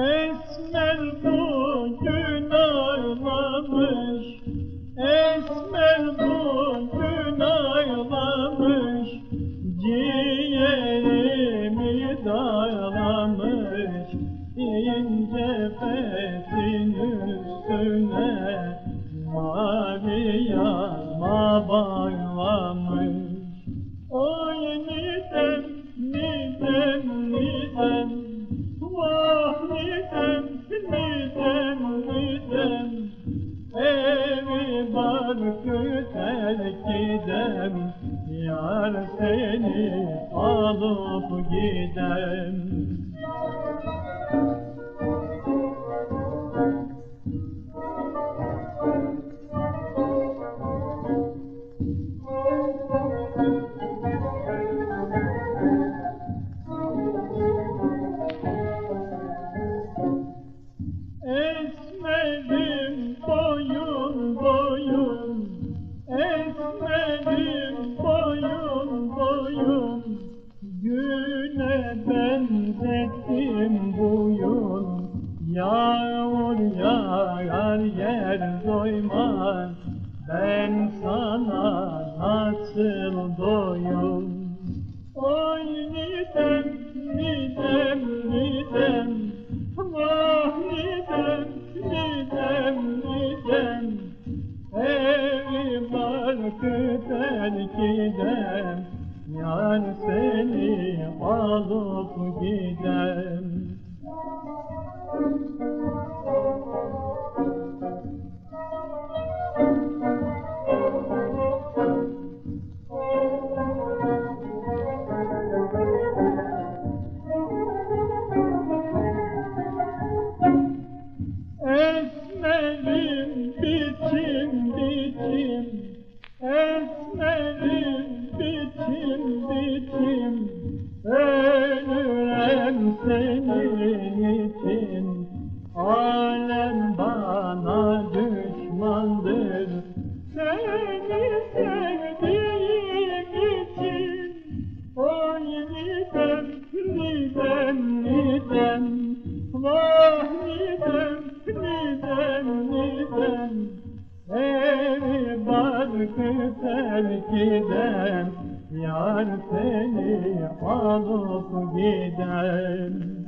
Esmer bugün ağlamış. Esmer bugün ince fesin üstüne Mavi yazma bağlamış. Oy nidem, nidem, nidem Vah nidem, nidem, nidem Evi barkı terk edem Yar seni alıp gidem Yağmur yağar yer doymaz. Ben sana nasıl doyum? Oy nidem, nidem, nidem. Vah nidem, nidem, nidem. Evi barkı terk edem Yar seni alıp gidem Biçim Ölürüm senin için düşmandır Seni sevdiğim için Oy nidem, nidem, nidem Vah nidem, nidem, nidem Evi barkı terk edem Yar seni alıp gidem